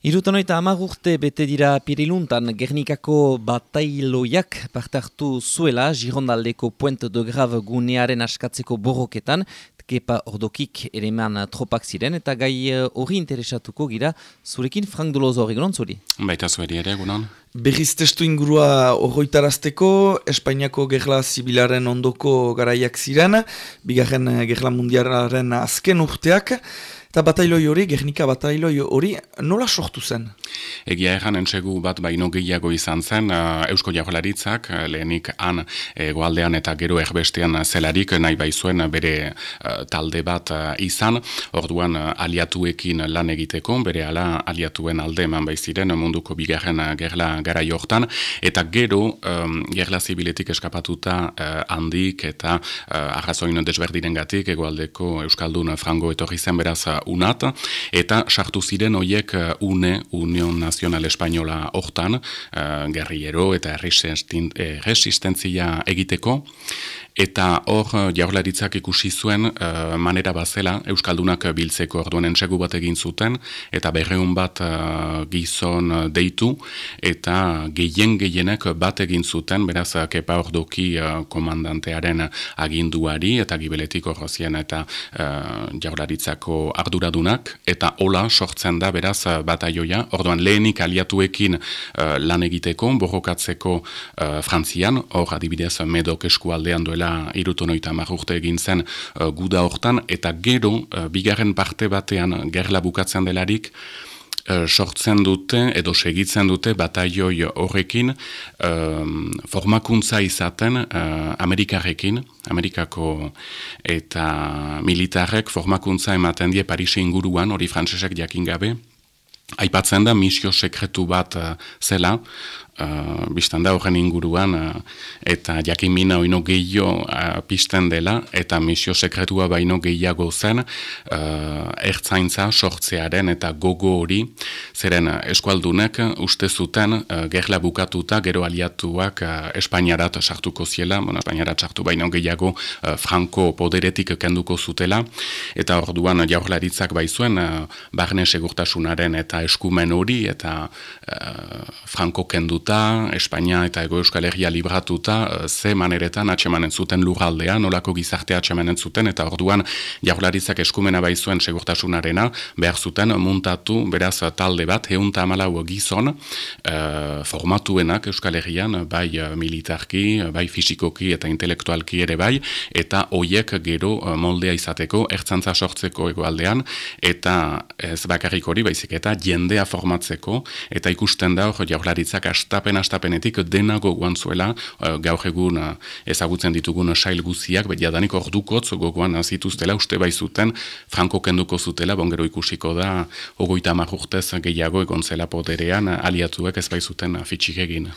Irutanoita amagurte bete dira piriluntan Gernikako batailoiak partartu zuela Girondaldeko Puente de Grave gunearen askatzeko borroketan kepa ordokik ere tropak ziren eta gai eh, hori interesatuko gira zurekin Frank Dolozo hori gunon zuri? Baita zueri ere gunon. Berriz testu ingurua horroitarazteko, Espainiako gerla zibilaren ondoko garaiak ziren, bigarren eh, gerla mundialaren azken urteak, Eta batailoi hori, Gernika batailoi hori, nola sortu zen? Egia erran entsegu bat baino gehiago izan zen, uh, Eusko Jagolaritzak, uh, lehenik han egoaldean eta gero erbestean zelarik nahi baizuen bere uh, talde bat uh, izan, orduan aliatuekin lan egiteko, bere ala aliatuen alde eman baiziren munduko bigarren gerla gara jortan, eta gero um, gerla zibiletik eskapatuta handik eta uh, arrazoin desberdiren gatik, egoaldeko Euskaldun frango etorri zen beraz unat, eta sartu ziren hoiek uh, une Union Nazional Espainola hortan, uh, gerriero eta resistentzia egiteko, eta hor eh, jaurlaritzak ikusi zuen uh, manera bazela Euskaldunak biltzeko orduan entsegu bat egin zuten eta berreun bat uh, gizon deitu eta gehien gehienek bat egin zuten beraz kepa ordoki uh, komandantearen aginduari eta gibeletik horrozien eta jaurlaritzako arduradunak eta hola sortzen da beraz bataioia. Orduan lehenik aliatuekin lan egiteko borrokatzeko frantzian. Hor adibidez medok eskualdean duela duela irutonoita marrurte egin zen uh, guda hortan, eta gero, uh, bigarren parte batean gerla bukatzen delarik, uh, sortzen dute edo segitzen dute bataioi horrekin um, formakuntza izaten uh, Amerikarekin, Amerikako eta militarrek formakuntza ematen die Parisi inguruan, hori frantsesek jakin gabe, Aipatzen da misio sekretu bat zela, uh, biztan da horren inguruan uh, eta jakin mina oino gehiago uh, pisten dela eta misio sekretua baino gehiago zen uh, ertzaintza sortzearen eta gogo hori. Zeren eskualdunek uste zuten gerla bukatuta gero aliatuak uh, Espainiarat sartuko ziela, bueno, Espainiarat sartu baino gehiago uh, franko poderetik kenduko zutela. Eta orduan jaurlaritzak baizuen uh, barne segurtasunaren eta eskumen hori eta uh, franko kenduta Espainia eta Ego Euskal Herria libratuta, eh, ze maneretan atxemanen zuten lurraldea, nolako gizartea atxemanen zuten, eta orduan jaurlaritzak eskumena baizuen segurtasunarena, behar zuten muntatu, beraz talde bat, heunta amalau gizon, uh, formatuenak Euskal Herrian, bai eh, militarki, bai fisikoki eta intelektualki ere bai, eta hoiek gero moldea izateko, ertzantza sortzeko egoaldean, eta ez bakarrik hori, baizik eta jendea formatzeko, eta ikusten da hor jaurlaritzak asta astapen astapenetik denago gogoan zuela, uh, gaur egun uh, ezagutzen ditugun sail guziak, bet jadanik ordukotz gogoan zituztela, uste bai zuten, franko kenduko zutela, bongero ikusiko da, ogoita marrurtez gehiago egon zela poderean, aliatuek ez bai zuten fitxik egin.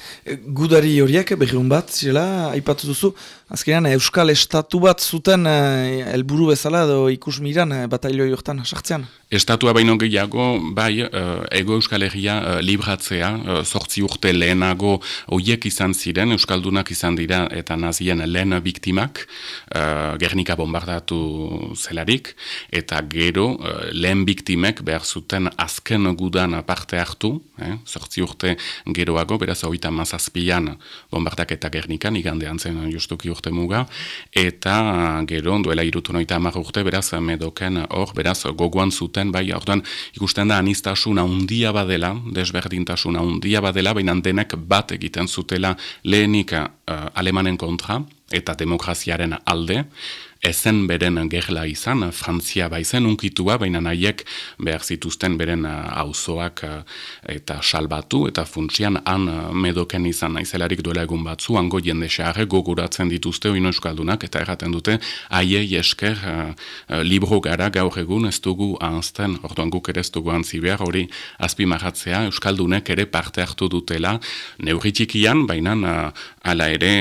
Gudari horiek, berriun bat, zela, aipatu duzu, azkenean Euskal Estatu bat zuten uh, helburu bezala, edo ikus miran, uh, batailoi hortan, sartzean? Estatua baino gehiago, bai, uh, ego Euskal Herria uh, libratzea, sortzi urte lehen lehenago oiek izan ziren, Euskaldunak izan dira eta nazien lehen biktimak, Gernika bombardatu zelarik, eta gero lehen biktimek behar zuten azken gudan parte hartu, eh, sortzi urte geroago, beraz oita mazazpian bombardak eta Gernikan, igandean zen justuki urte muga, eta gero duela irutu noita amar urte, beraz medoken hor, beraz gogoan zuten, bai, orduan ikusten da anistasuna undia badela, desberdintasuna undia badela, baina dena bat egiten zutela lehenik uh, alemanen kontra eta demokraziaren alde, ezen beren gerla izan, Frantzia baizen unkitua, baina nahiek behar zituzten beren auzoak uh, eta salbatu, eta funtsian han uh, medoken izan naizelarik duela egun batzu, hango jende xarre goguratzen dituzte oino eskaldunak, eta erraten dute, aiei esker uh, uh, libro gara gaur egun ez dugu ahazten, orduan guk ere ez dugu antzi behar, hori azpi marratzea, euskaldunek ere parte hartu dutela, neurritxikian, baina uh, ala ere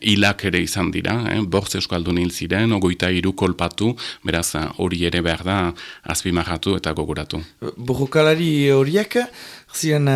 hilak ere izan dira, eh? bortz euskaldun hil ziren, goita iru kolpatu, beraz hori ere behar da azpimarratu eta gogoratu. Borrokalari horiek, ziren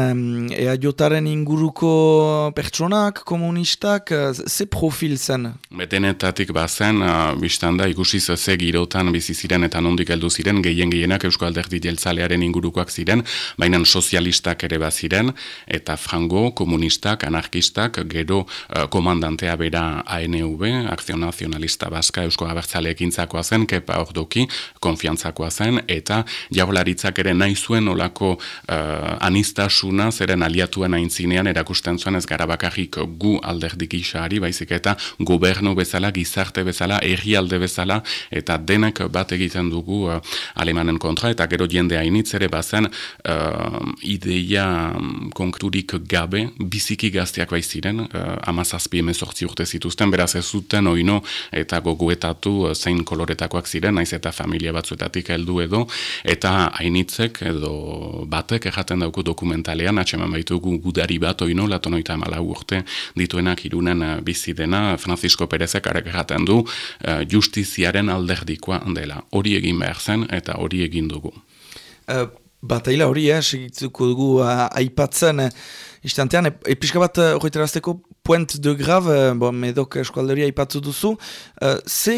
ea jotaren inguruko pertsonak, komunistak, ze profil zen? Betenetatik bazen, uh, biztan da, ikusi ze girotan bizi ziren eta nondik heldu ziren, gehien gehienak Eusko Alderdi Jeltzalearen ingurukoak ziren, baina sozialistak ere baziren, eta frango, komunistak, anarkistak, gero uh, komandantea bera ANV, Akzio Nazionalista Baska, Eusko Abertzaleek intzakoa zen, kepa ordoki, konfiantzakoa zen, eta jaularitzak ere nahi zuen olako uh, anistasuna, zeren aliatuen aintzinean erakusten zuen ez gara bakarrik gu alderdik isari, baizik eta gobernu bezala, gizarte bezala, erri bezala, eta denak bat egiten dugu uh, alemanen kontra, eta gero jende hainitz ere bazen uh, ideia mm, konkrurik gabe, biziki gazteak baiziren, uh, amazazpi emezortzi urte zituzten, beraz ez zuten oino eta goguetatu uh, zein koloretakoak ziren, naiz eta familia batzuetatik heldu edo, eta hainitzek edo batek erraten dauku dokumentalean, atxeman baitugu gudari bat oino, latonoita amala urte dituenak irunen uh, bizi dena, Francisco Perezek arek erraten du, uh, justiziaren alderdikoa dela. Hori egin behar zen eta hori egin dugu. Uh, Bataila hori, eh, segitzuko dugu uh, aipatzen, Istantean, episka bat uh, Puent de Grave, uh, bon, medok eskualderia ipatzu duzu, uh, ze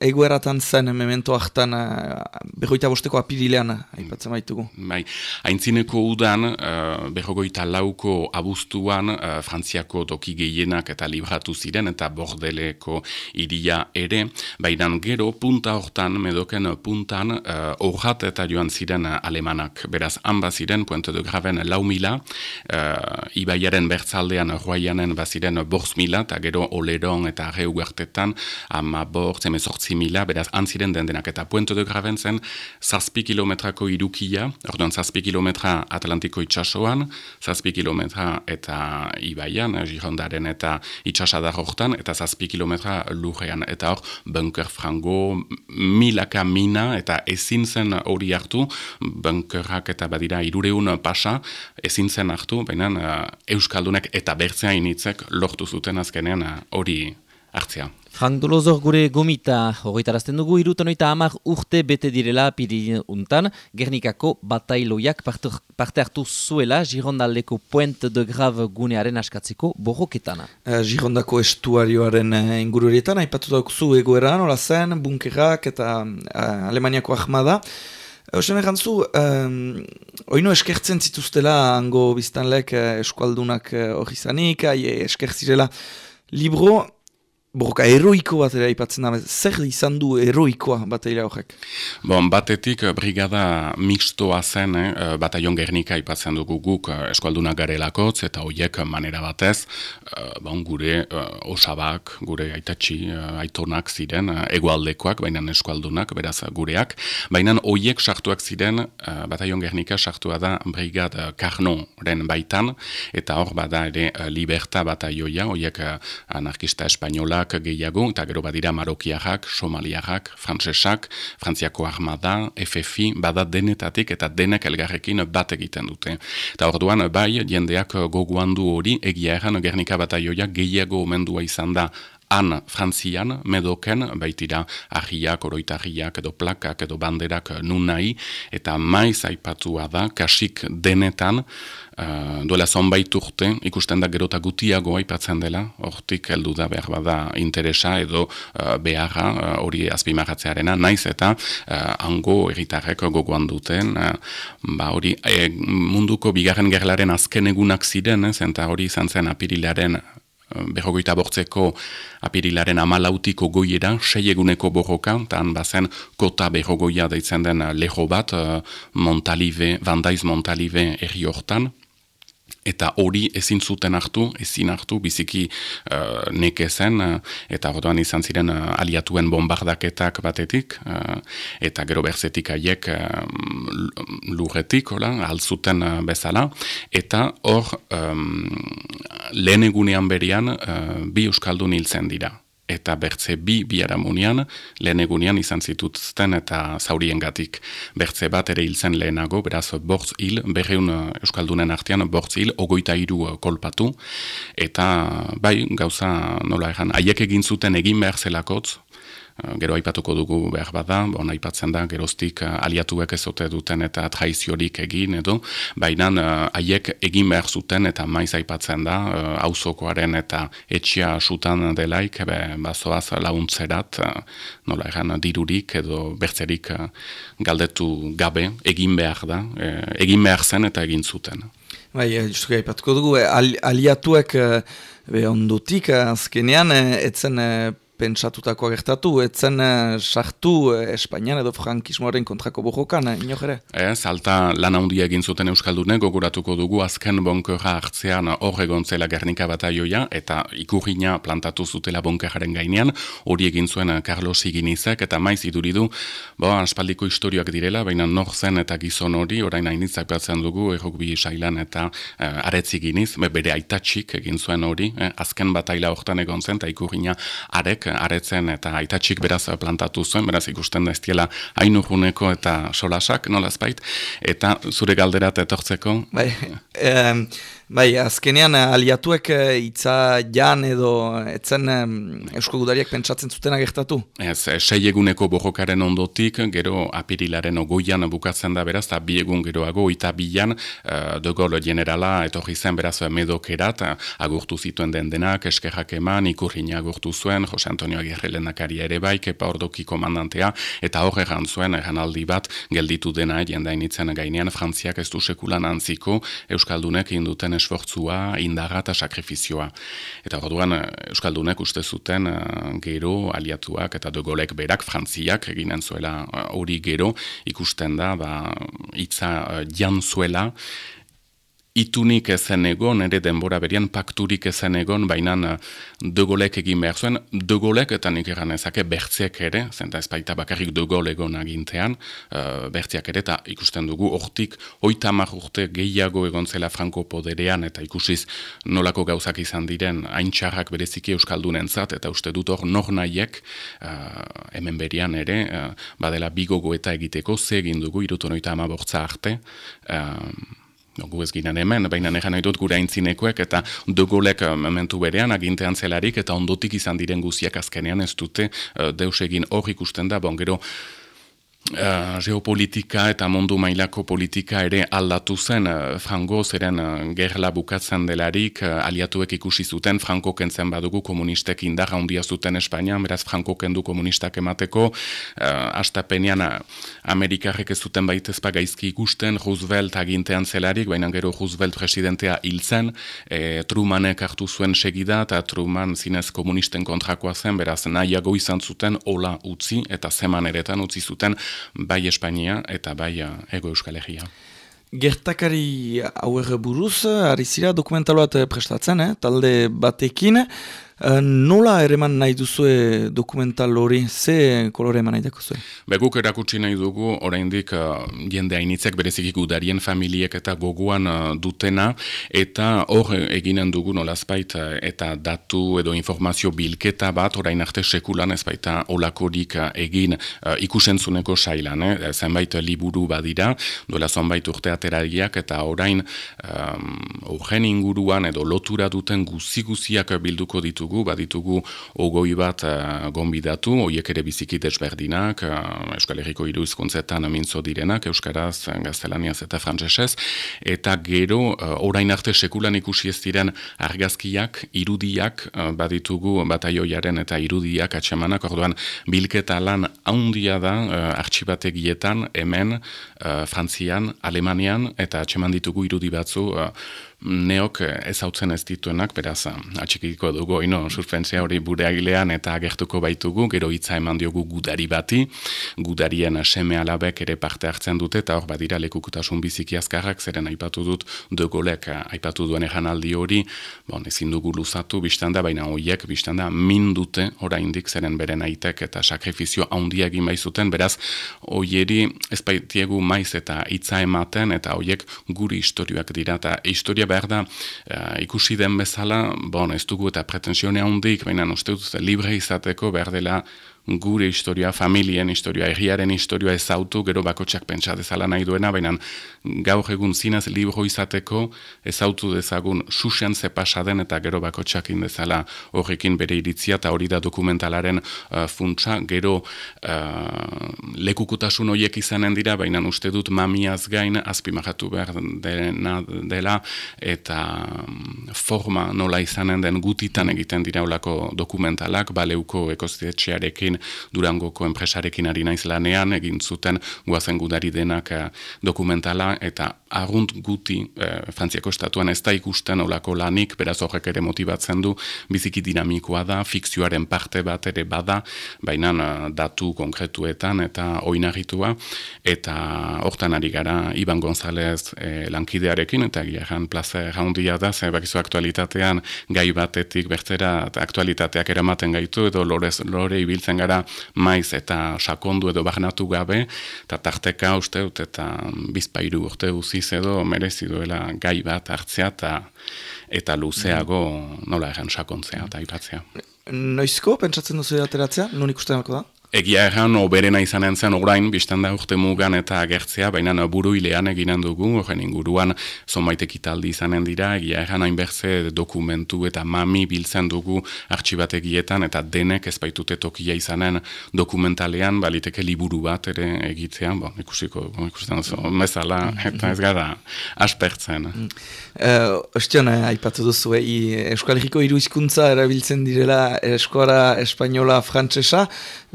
egueratan zen memento hartan uh, berroita bosteko apirilean aipatzen baitugu? Bai, haintzineko udan, uh, berrogoita lauko abuztuan, uh, frantziako toki gehienak eta libratu ziren eta bordeleko iria ere, bainan gero punta hortan, medoken puntan, horrat eta joan ziren alemanak, beraz, hanba ziren, Puente de Graven lau uh, ibaiaren bertzaldean roaianen baziren borz mila, eta gero oleron eta arre ugartetan, ama borz, emezortzi mila, beraz antziren den denak. Eta puento de graven zen, zazpi kilometrako irukia, orduan zazpi kilometra Atlantiko itxasoan, zazpi kilometra eta ibaian, girondaren eta itxasadar hortan, eta zazpi kilometra lurrean. Eta hor, bunker frango, milaka mina, eta ezin zen hori hartu, bunkerrak eta badira irureun pasa, ezin zen hartu, baina uh, Euskaldunek eta bertzea initzek lortu zuten azkenean uh, hori hartzea. Frank Dolozor gure gomita horretarazten dugu irutan oita amak urte bete direla piri untan, Gernikako batailoiak parte hartu zuela Girondaldeko Puente de Grave gunearen askatzeko borroketana. Uh, Girondako estuarioaren uh, ingururietan, haipatu dauk zu egoeran, hola zen, bunkerrak eta uh, Alemaniako ahmada. Osen egan zu, um, oino eskertzen zituztela hango biztanlek uh, eskualdunak hori uh, zanik, eskertzirela libro, Borroka eroiko bat ere ipatzen da, zer izan du eroikoa bat ere horrek? Bon, batetik eh, brigada mixtoa zen, eh, eh, bataion gernika ipatzen dugu guk eh, eskualdunak garelakotz, eta hoiek manera batez, bon, gure osabak, gure aitatxi, aitonak ziren, egualdekoak, baina eskualdunak, beraz gureak, baina hoiek sartuak ziren, bataion gernika sartua da brigada karnoren baitan, eta hor bada ere liberta bataioia, hoiek anarkista espainola, gehiago, eta gero badira marokiarrak, somaliarrak, frantsesak, frantziako armada, FFI, bada denetatik eta denek elgarrekin bat egiten dute. Eta orduan, bai, jendeak goguan du hori, egia erran, Gernika bataioia gehiago omendua izan da han frantzian, medoken, baitira ahiak, oroitarriak, edo plakak, edo banderak nun nahi, eta maiz aipatua da, kasik denetan, uh, duela zonbait urte, ikusten da gerota gutiago aipatzen dela, hortik heldu da behar bada interesa edo uh, beharra uh, hori uh, azpimarratzearena, naiz eta uh, hango erritarrek gogoan duten, ba hori munduko bigarren gerlaren azken egunak ziren, zenta hori izan zen apirilaren berrogoita bortzeko apirilaren amalautiko goiera, sei eguneko borroka, eta bazen kota berrogoia deitzen den leho bat, uh, Montalive, Vandaiz Montalive erri hortan, eta hori ezin zuten hartu, ezin hartu, biziki uh, neke zen, uh, eta orduan izan ziren uh, aliatuen bombardaketak batetik, uh, eta gero berzetik haiek uh, lurretik, altzuten uh, bezala, eta hor um, lehen egunean berian uh, bi euskaldun hiltzen dira eta bertze bi biaramunian lehen egunean izan zituzten eta zaurien gatik. Bertze bat ere hil zen lehenago, beraz bortz hil, berreun eh, Euskaldunen artean bortz hil, ogoita iru eh, kolpatu, eta bai, gauza nola egan, haiek egin zuten egin behar zelakotz, gero aipatuko dugu behar bada, bon, aipatzen da, geroztik aliatuek ezote duten eta traiziorik egin edo, baina haiek egin behar zuten eta maiz aipatzen da, auzokoaren eta etxia sutan delaik, be, bazoaz launtzerat, nola egan dirurik edo bertzerik galdetu gabe, egin behar da, egin behar zen eta egin zuten. Bai, justu gaipatuko dugu, aliatuek be ondutik azkenean, etzen pentsatutako gertatu, etzen uh, sartu uh, Espainian edo frankismoaren kontrako bojokan, uh, ino jere? Ez, alta lan handia egin zuten Euskaldune, goguratuko dugu azken bonkera hartzean hor egon Gernika bataioia, eta ikurriña plantatu zutela bonkeraren gainean, hori egin zuen Carlos Iginizek, eta maiz iduridu, bo, aspaldiko historioak direla, baina nor zen eta gizon hori, orain hainitzak batzen dugu, errok bi sailan eta uh, aretzi giniz, bere aitatxik egin zuen hori, eh, azken bataila hortan egon zen, eta ikurriña arek aretzen eta aitatxik beraz plantatu zuen, beraz ikusten da estiela hainurruneko eta solasak, nolaz bait, eta zure galderat etortzeko. Bai, Bai, azkenean eh, aliatuek eh, hitza jan edo etzen gudariak pentsatzen zuten agertatu? Ez, eh, sei eguneko borrokaren ondotik, gero apirilaren ogoian bukatzen da beraz, eta bi egun geroago, eta bilan, uh, de Gaulle generala, etorri zen beraz medokerat, agurtu zituen den denak, eskerrak eman, ikurriña agurtu zuen, Jose Antonio Aguirre lehendakari ere bai, kepa ordoki komandantea, eta horre egan zuen, egan aldi bat, gelditu dena, jendainitzen gainean, Frantziak ez du sekulan antziko, Euskaldunek induten esfortzua, indarra eta sakrifizioa. Eta orduan Euskaldunek uste zuten uh, gero aliatuak eta dogolek berak frantziak eginen zuela eh, hori gero ikusten da, ba, itza jan zuela, itunik ezen egon, ere denbora berian pakturik ezen egon, baina uh, dugolek egin behar zuen, dugolek eta nik egan ezake bertziak ere, zenta ez baita bakarrik dugol egon agintean, uh, bertziak ere, eta ikusten dugu, hortik, oita urte gehiago egon zela franko poderean, eta ikusiz nolako gauzak izan diren, haintxarrak bereziki euskaldunen zat, eta uste dut hor nor nahiek, uh, hemen berian ere, uh, badela bigogo eta egiteko, ze egin dugu, irutu noita amabortza arte, uh, gu ez ginen hemen, baina negan nahi dut gure aintzinekoek eta dugolek eh, momentu berean agintean zelarik eta ondotik izan diren guziak azkenean ez dute uh, deus egin. Hor ikusten da, bon, gero uh, geopolitika eta mundu mailako politika ere aldatu zen. Uh, Franco zeren uh, gerla bukatzen delarik uh, aliatuek ikusi zuten Franco kentzen badugu komunistek indarra handia zuten Espainian, beraz Franco kendu komunistak emateko. Uh, astapenean uh, Amerikarrek ez zuten baitezpa gaizki ikusten Roosevelt agintean zelarik, baina gero Roosevelt presidentea hiltzen e, Trumanek hartu zuen segida eta Truman zinez komunisten kontrakoa zen, beraz nahiago izan zuten hola utzi eta zeman eretan utzi zuten bai Espainia eta bai uh, Ego Euskal Herria. Gertakari hauer buruz, ari zira dokumentaloat prestatzen, eh? talde batekin, nola ereman nahi duzue dokumental hori, ze kolore eman nahi dako zuen? Beguk erakutsi nahi dugu, oraindik uh, jende hainitzek berezik gudarien familiek eta goguan uh, dutena, eta hor eginen dugu nolazpait eta datu edo informazio bilketa bat, orain arte sekulan ez baita olakorik uh, egin uh, ikusentzuneko sailan, eh? zenbait liburu badira, duela zonbait urte aterariak, eta orain um, inguruan edo lotura duten guzi-guziak bilduko ditugu, ditugu, baditugu ogoi bat uh, gonbidatu, oiek ere biziki desberdinak, uh, Euskal Herriko hiru izkuntzetan mintzo direnak, Euskaraz, Gaztelaniaz eta Frantzesez, eta gero, uh, orain arte sekulan ikusi ez diren argazkiak, irudiak, uh, baditugu bataioiaren eta irudiak atxemanak, orduan bilketa lan haundia da uh, artxibategietan, hemen, uh, Frantzian, Alemanian, eta atxeman ditugu irudi batzu, neok ez hautzen ez dituenak, beraz, atxikiko dugu, ino, suspensia hori bure agilean eta agertuko baitugu, gero hitza eman diogu gudari bati, gudarien seme alabek ere parte hartzen dute, eta hor badira lekukutasun biziki azkarrak, zeren aipatu dut, dugolek aipatu duen egan aldi hori, bon, ezin dugu luzatu, biztanda, baina hoiek, biztanda, min dute, oraindik zeren beren aitek eta sakrifizio handia egin baizuten, beraz, hoieri ez baitiegu maiz eta hitza ematen, eta hoiek guri historioak dira, eta historia behar da, uh, ikusi den bezala, bon, ez dugu eta pretensione handik, baina uste dut libre izateko behar dela gure historia, familien historia, egiaren historia ezautu, gero bakotxak pentsa dezala nahi duena, baina gaur egun zinez libro izateko ezautu dezagun susen ze pasaden eta gero bakotxak indezala horrekin bere iritzia eta hori da dokumentalaren uh, funtsa, gero uh, lekukutasun horiek izanen dira, baina uste dut mamiaz gain azpimahatu behar dena dela eta mm, forma nola izanen den gutitan egiten dira olako dokumentalak, baleuko ekozietxearekin durangoko enpresarekin ari naiz lanean, egin zuten guazen gudari denak uh, dokumentala eta argunt guti eh, Frantziako estatuan ez da ikusten olako lanik, beraz horrek ere motibatzen du, biziki dinamikoa da, fikzioaren parte bat ere bada, baina eh, datu konkretuetan eta oinarritua, eta hortan ari gara Iban González eh, lankidearekin, eta gian plaza jaundia da, ze bakizu aktualitatean gai batetik bertzera aktualitateak eramaten gaitu, edo lorez, lore ibiltzen gara maiz eta sakondu edo barnatu gabe, eta tarteka uste dut, eta bizpairu urte uziz edo merezi duela gai bat hartzea eta eta luzeago nola egan sakontzea eta aipatzea. Noizko, pentsatzen duzu ateratzea, non ikusten da? Egia erran, oberena izanen zen orain, biztan da urte mugan eta agertzea, baina buru hilean eginen dugu, horren inguruan zonbaitek italdi izanen dira, egia erran hainbertze dokumentu eta mami biltzen dugu artxibategietan, eta denek ez baitute tokia izanen dokumentalean, baliteke liburu bat ere egitzean, bon, ikusiko, ikusten zo, mezala, eta ez gara aspertzen. Uh, Ostion, eh, aipatu duzu, eh, Euskal Herriko iru erabiltzen direla eskora, espainola, frantsesa,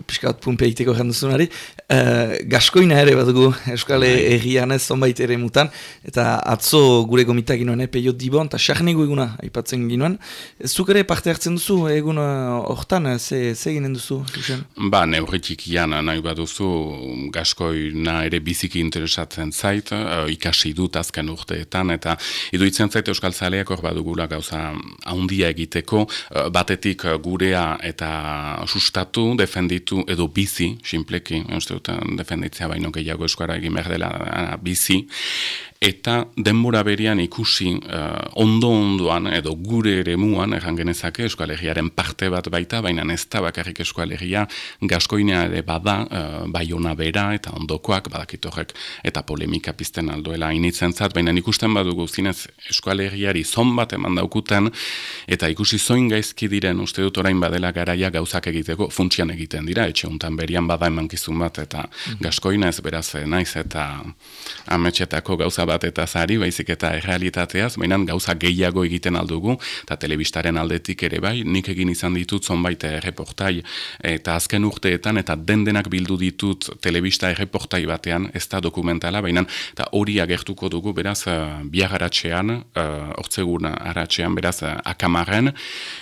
pixkat pumpe egiteko jenduzunari, uh, gaskoina ere bat dugu Euskal Herrian ez zonbait ere mutan, eta atzo gure gomitak ginoen eh, peio dibon, eta sarnego eguna aipatzen ginoen. Zuk ere parte hartzen duzu egun hortan, ze, ze ginen duzu? Ba, neurretik ian nahi bat duzu gaskoina ere biziki interesatzen zait, uh, ikasi dut azken urteetan, eta iduitzen zait Euskal Zaleak hor bat dugula gauza haundia egiteko, uh, batetik gurea eta sustatu, defenditu edo bizi, simpleki, uste dut, defenditzea baino gehiago eskara egin behar dela bizi, eta denbora berian ikusi uh, ondo ondoan edo gure ere muan, erran genezake eskualegiaren parte bat baita, baina ez da bakarrik eskualegia gaskoinea ere bada, uh, bai ona bera eta ondokoak badakitorek eta polemika pizten aldoela initzen zat, baina ikusten badugu zinez eskualegiari zon bat eman daukuten eta ikusi zoin gaizki diren uste dut orain badela garaia gauzak egiteko funtsian egiten dira, etxe untan berian bada emankizun bat eta mm gaskoina ez beraz naiz eta ametxetako gauza bat eta zari, baizik eta errealitateaz, baina gauza gehiago egiten aldugu, eta telebistaren aldetik ere bai, nik egin izan ditut zonbait erreportai, eta azken urteetan, eta dendenak bildu ditut telebista erreportai batean, ez da dokumentala, baina eta hori agertuko dugu, beraz, uh, biar aratxean, uh, aratxean, beraz, uh, akamarren,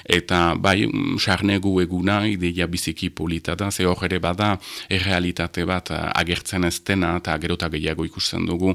eta bai, sarnegu eguna, ideia biziki polita da, ze hor ere bada, errealitate bat agertzen ez dena, eta gerota gehiago ikusten dugu,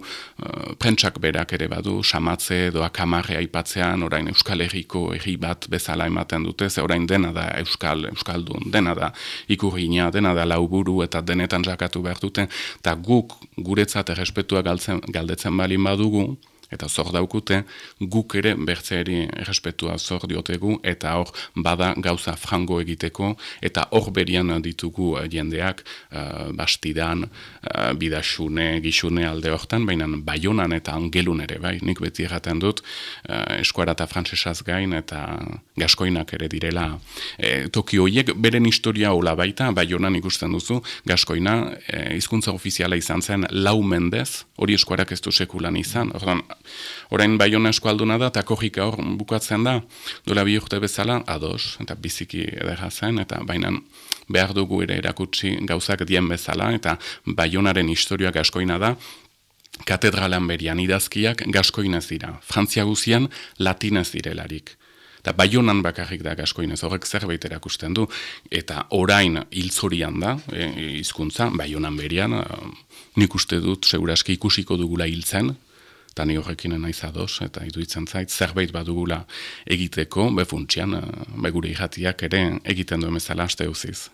prentsak berak ere badu, samatze edo akamarre aipatzean, orain Euskal Herriko herri bat bezala ematen dute, ze orain dena da Euskal, Euskaldun, dena da ikurriña, dena da lauburu eta denetan jakatu behar duten, eta guk guretzat errespetua galdetzen balin badugu, eta zor daukute, guk ere bertzeari errespetua zor diotegu, eta hor bada gauza frango egiteko, eta hor berian ditugu uh, jendeak, uh, bastidan, uh, bidasune, gixune alde hortan, baina baionan eta angelun ere, bai, nik beti erraten dut, uh, eskuara eta frantzesaz gain, eta gaskoinak ere direla. E, toki horiek, beren historia hola baita, baionan ikusten duzu, gaskoina, e, izkuntza ofiziala izan zen, lau mendez, hori eskuarak ez du sekulan izan, ordan, Orain baiona eskualduna da, eta kogika hor bukatzen da, dola bi urte bezala, ados, eta biziki edera zen, eta bainan behar dugu ere erakutsi gauzak dien bezala, eta baionaren historioak askoina da, katedralan berian idazkiak gaskoinez dira. Frantzia guzian latinez direlarik. Eta baionan bakarrik da gaskoinez horrek zerbait erakusten du. Eta orain hiltzorian da, e, hizkuntza baionan berian, e, nik uste dut, seguraski ikusiko dugula hiltzen, eta ni horrekin naiz ados, eta iduitzen zait, zerbait badugula egiteko, befuntsian, begure irratiak ere egiten duen bezala aste uziz.